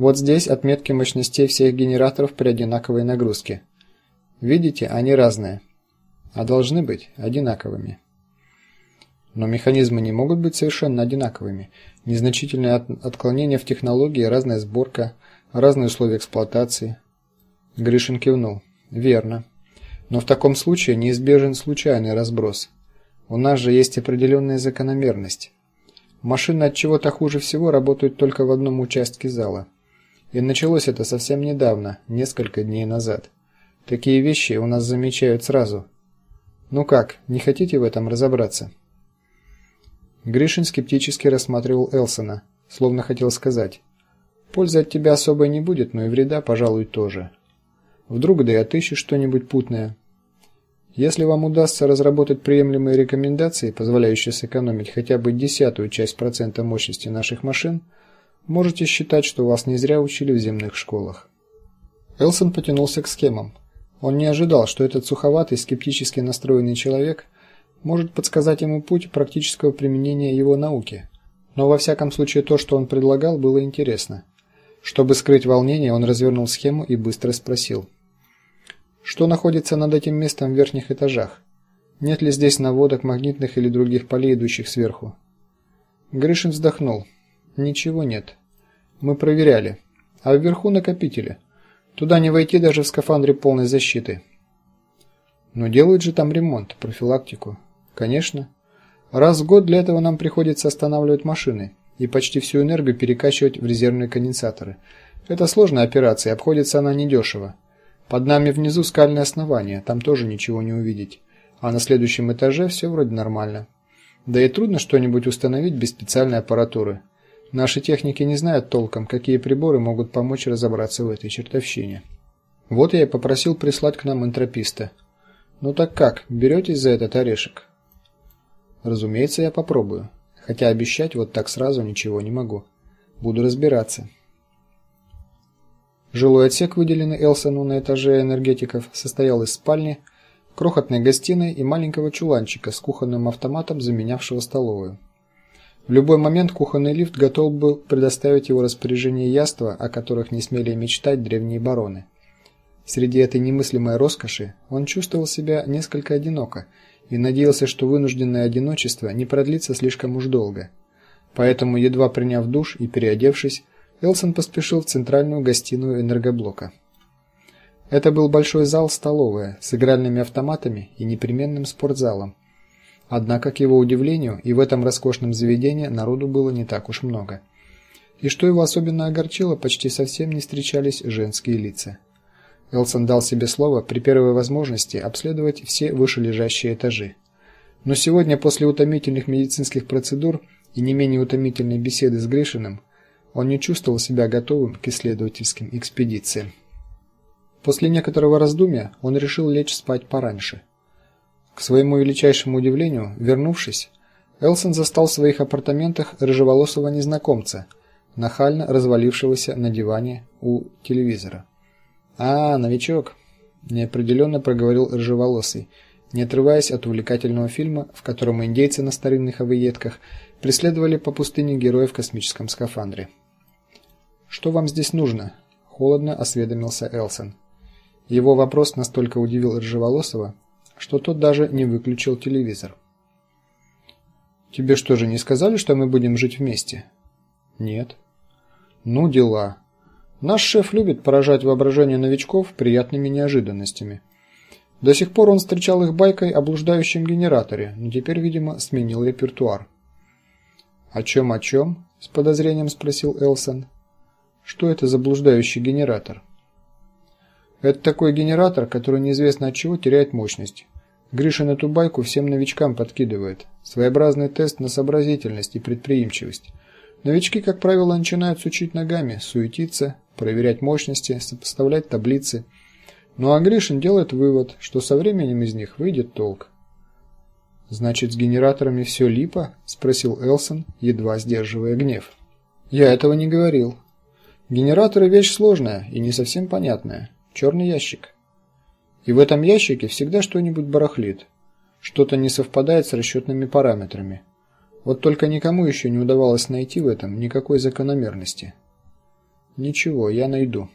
Вот здесь отметки мощностей всех генераторов при одинаковой нагрузке. Видите, они разные, а должны быть одинаковыми. Но механизмы не могут быть совершенно одинаковыми. Незначительные от отклонения в технологии, разная сборка, разные условия эксплуатации. Гришин кивнул. Верно. Но в таком случае неизбежен случайный разброс. У нас же есть определенная закономерность. Машины от чего-то хуже всего работают только в одном участке зала. И началось это совсем недавно, несколько дней назад. Такие вещи у нас замечают сразу. Ну как, не хотите в этом разобраться? Гришин скептически рассматривал Элсона, словно хотел сказать: "Пользы от тебя особой не будет, но и вреда, пожалуй, тоже. Вдруг да и отыщешь что-нибудь путное. Если вам удастся разработать приемлемые рекомендации, позволяющие сэкономить хотя бы десятую часть процента мощности наших машин, можете считать, что вас не зря учили в земных школах". Элсон потянулся к схемам. Он не ожидал, что этот суховатый, скептически настроенный человек может подсказать ему путь практического применения его науки. Но во всяком случае то, что он предлагал, было интересно. Чтобы скрыть волнение, он развернул схему и быстро спросил: "Что находится над этим местом в верхних этажах? Нет ли здесь наводок магнитных или других полей, идущих сверху?" Гришин вздохнул. "Ничего нет. Мы проверяли. А вверху накопители. Туда не войти даже в скафандре полной защиты. Но делают же там ремонт, профилактику. Конечно. Раз в год для этого нам приходится останавливать машины и почти всю энергию перекачивать в резервные конденсаторы. Это сложная операция, обходится она недешево. Под нами внизу скальное основание, там тоже ничего не увидеть. А на следующем этаже все вроде нормально. Да и трудно что-нибудь установить без специальной аппаратуры. Наши техники не знают толком, какие приборы могут помочь разобраться в этой чертовщине. Вот я и попросил прислать к нам энтрописта. Ну так как, беретесь за этот орешек? Разумеется, я попробую, хотя обещать вот так сразу ничего не могу. Буду разбираться. Жилой отсек, выделенный Элсону на этаже энергетиков, состоял из спальни, крохотной гостиной и маленького чуланчика с кухонным автоматом, заменявшего столовую. В любой момент кухонный лифт готов был предоставить его распоряжение яства, о которых не смели мечтать древние бароны. Среди этой немыслимой роскоши он чувствовал себя несколько одиноко и надеялся, что вынужденное одиночество не продлится слишком уж долго. Поэтому, едва приняв душ и переодевшись, Элсон поспешил в центральную гостиную энергоблока. Это был большой зал-столовая с игральными автоматами и непременным спортзалом. Однако, к его удивлению, и в этом роскошном заведении народу было не так уж много. И что его особенно огорчило, почти совсем не встречались женские лица. Элсон дал себе слово при первой возможности обследовать все вышележащие этажи. Но сегодня после утомительных медицинских процедур и не менее утомительной беседы с Гришиным, он не чувствовал себя готовым к исследовательским экспедициям. После некоторого раздумья он решил лечь спать пораньше. К своему величайшему удивлению, вернувшись, Элсон застал в своих апартаментах рыжеволосого незнакомца, нахально развалившегося на диване у телевизора. А, новичок, неопределенно проговорил рыжеволосый, не отрываясь от увлекательного фильма, в котором индейцы на старинных авиетках преследовали по пустыне героев в космическом скафандре. Что вам здесь нужно? холодно осведомился Элсон. Его вопрос настолько удивил рыжеволосого, что тот даже не выключил телевизор. Тебе что же не сказали, что мы будем жить вместе? Нет. Ну дела. Наш шеф любит поражать воображение новичков приятными неожиданностями. До сих пор он встречал их байкой о блуждающем генераторе, но теперь, видимо, сменил репертуар. О чем, о чем? с подозрением спросил Элсон. Что это за блуждающий генератор? Это такой генератор, который неизвестно от чего теряет мощность. Гришин эту байку всем новичкам подкидывает. Своеобразный тест на сообразительность и предприимчивость. Новички, как правило, начинают сучить ногами, суетиться, проверять мощности, сопоставлять таблицы. Ну а Гришин делает вывод, что со временем из них выйдет толк. Значит, с генераторами все липо, спросил Элсон, едва сдерживая гнев. Я этого не говорил. Генераторы вещь сложная и не совсем понятная. Черный ящик. И в этом ящике всегда что-нибудь барахлит. Что-то не совпадает с расчетными параметрами. Вот только никому еще не удавалось найти в этом никакой закономерности. Ничего, я найду.